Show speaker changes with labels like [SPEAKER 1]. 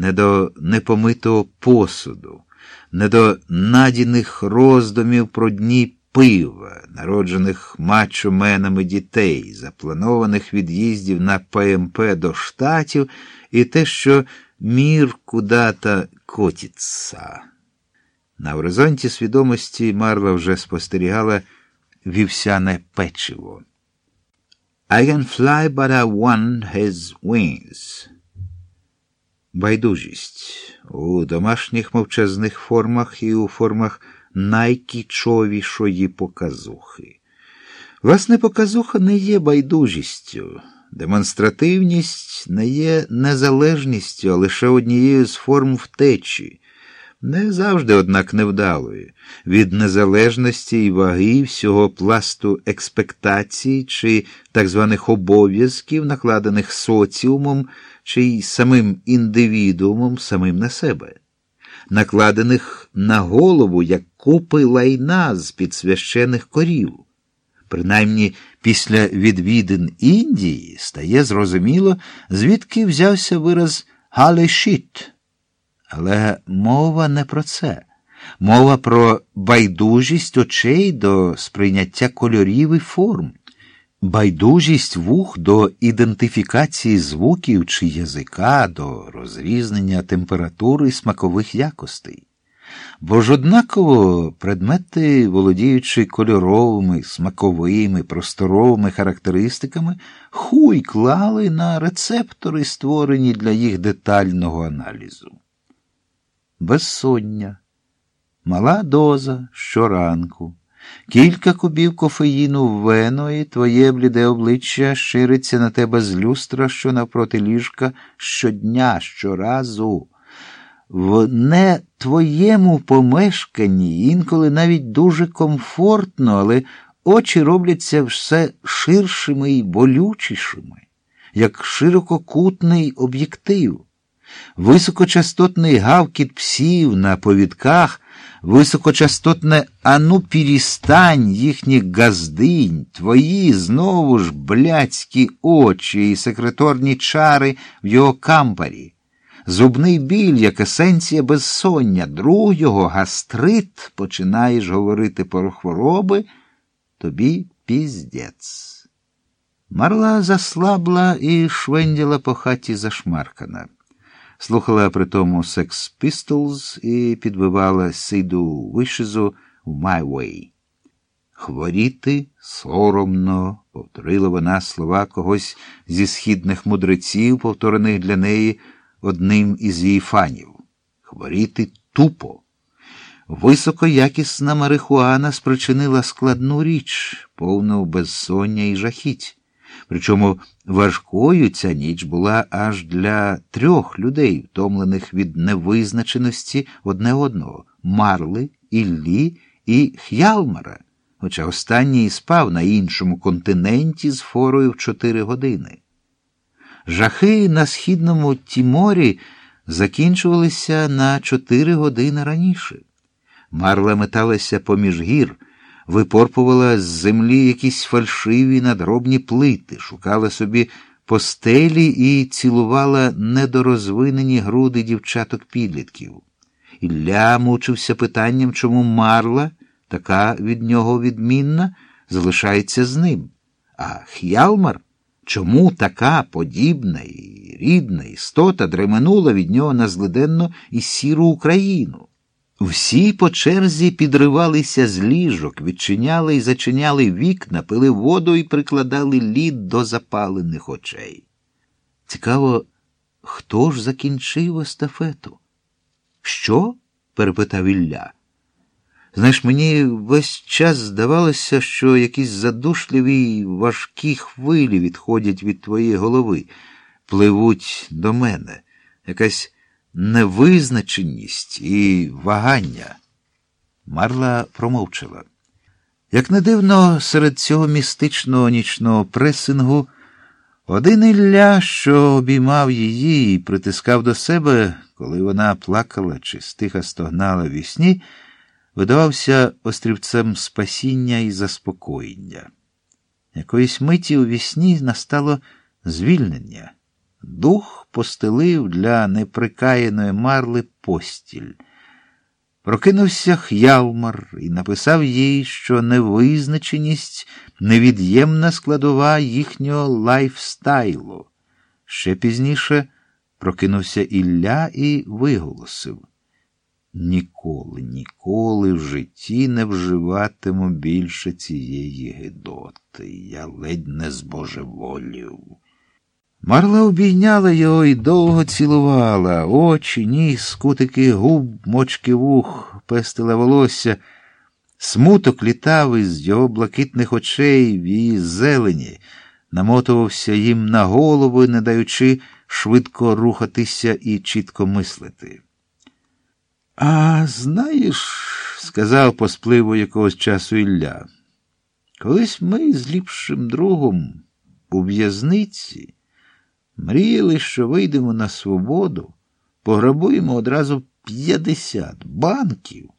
[SPEAKER 1] не до непомитого посуду, не до надійних роздумів про дні пива, народжених мачоменами дітей, запланованих від'їздів на ПМП до штатів і те, що мір куда-то котиться. На горизонті свідомості Марла вже спостерігала вівсяне печиво. I can fly, but I want his wings. Байдужість у домашніх мовчазних формах і у формах найкічовішої показухи. Власне, показуха не є байдужістю, демонстративність не є незалежністю, а лише однією з форм втечі. Не завжди, однак, невдалої, від незалежності і ваги всього пласту експектацій чи так званих обов'язків, накладених соціумом чи й самим індивідуумом самим на себе, накладених на голову як купи лайна з під священих корів. Принаймні після відвідин Індії стає зрозуміло, звідки взявся вираз «галешіт». Але мова не про це. Мова про байдужість очей до сприйняття кольорів і форм, байдужість вух до ідентифікації звуків чи язика, до розрізнення температури і смакових якостей. Бо ж однаково предмети, володіючи кольоровими, смаковими, просторовими характеристиками, хуй клали на рецептори, створені для їх детального аналізу безсоння, мала доза щоранку, кілька кубів кофеїну в вено, і твоє бліде обличчя шириться на тебе з люстра, що навпроти ліжка щодня, щоразу. В не твоєму помешканні інколи навіть дуже комфортно, але очі робляться все ширшими і болючішими, як ширококутний об'єктив високочастотний гавкіт псів на повідках, високочастотне ану пірістань їхніх газдинь, твої знову ж блядські очі і секреторні чари в його кампарі. Зубний біль, як есенція безсоння, друг його гастрит, починаєш говорити про хвороби, тобі піздець. Марла заслабла і швенділа по хаті зашмаркана слухала при тому Sex Pistols і підбивала Сиду вишизу в My Way. Хворіти соромно, повторила вона слова когось зі східних мудреців, повторених для неї одним із її фанів. Хворіти тупо. Високоякісна марихуана спричинила складну річ, повну безсоння і жахіть. Причому важкою ця ніч була аж для трьох людей, втомлених від невизначеності одне одного Марли, Іллі і Х'ялмара, хоча останній спав на іншому континенті з форою в чотири години. Жахи на східному Тіморі закінчувалися на чотири години раніше. Марла металася поміж гір випорпувала з землі якісь фальшиві надробні плити, шукала собі постелі і цілувала недорозвинені груди дівчаток підлітків. Ілля мучився питанням, чому Марла, така від нього відмінна, залишається з ним. А Х'ялмар, чому така подібна і рідна істота дременула від нього на злиденну і сіру Україну? Всі по черзі підривалися з ліжок, відчиняли і зачиняли вікна, пили воду і прикладали лід до запалених очей. Цікаво, хто ж закінчив естафету? Що? перепитав Ілля. Знаєш, мені весь час здавалося, що якісь задушливі важкі хвилі відходять від твоєї голови, пливуть до мене. Якась невизначеність і вагання. Марла промовчала. Як не дивно, серед цього містичного нічного пресингу один Ілля, що обіймав її і притискав до себе, коли вона плакала чи стиха стогнала в вісні, видавався острівцем спасіння і заспокоєння. Якоїсь миті у вісні настало звільнення. Дух постелив для неприкаяної марли постіль. Прокинувся Х'ялмар і написав їй, що невизначеність невід'ємна складова їхнього лайфстайлу. Ще пізніше прокинувся Ілля і виголосив Ніколи, ніколи в житті не вживатиму більше цієї гидоти. Я ледь не збожеволів. Марла обійняла його і довго цілувала, очі, ніс, кутики губ, мочки вух, пестила волосся. Смуток літав із його блакитних очей в її зелені, намотувався їм на голову, не даючи швидко рухатися і чітко мислити. А знаєш, сказав по спливу якогось часу Ілля, колись ми з ліпшим другом у в'язниці мріяли, що вийдемо на свободу, пограбуємо одразу п'ятдесят банків.